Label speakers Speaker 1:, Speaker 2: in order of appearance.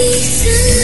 Speaker 1: Peace.